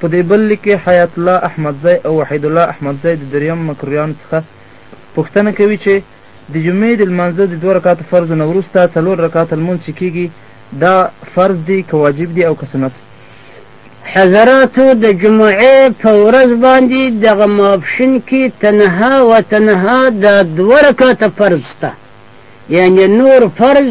په دې بل لیک کې حیات الله احمدزی او وحید الله احمدزی د دریم مکروریانو څخه پوښتنه کوي چې د جمعې د لمانځه د دوه رکعاتو فرضو نه وروسته څلور رکعاته لمونځ چې کېږي دا فرض دی که واجب دی او که سنت حضراتو د جمعې په ورځ باندې دغه ماپښین کې تنها و تنها دا دوه رکعاته فرض شته یعنې نور فرض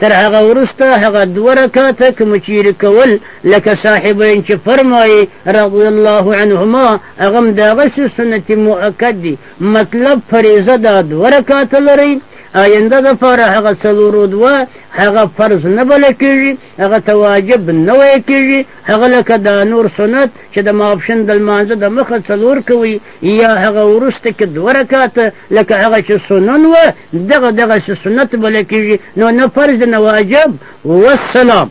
تر هغه وروسته هغه دوه رکعته که مو چیرې کول لکه صاحبین چې فرمایي رضی الله عنهما هغه هم د هغسې سنت مؤکد دي مطلب فریضه دا دوه رکعته لرئ آینده دپاره هغه څلورو دوه هغه فرض نه بله کېږي هغه ته واجب نه ویل کېږي هغه لکه دا نور سنت چې د ماپښین د لمانځه د مخه څلور کوي یا هغه وروسته کې دوه رکعته لکه هغه چې سنن وه دغه دغسې سنت بلل کېږي نو نه فرض نه واجب والسلام.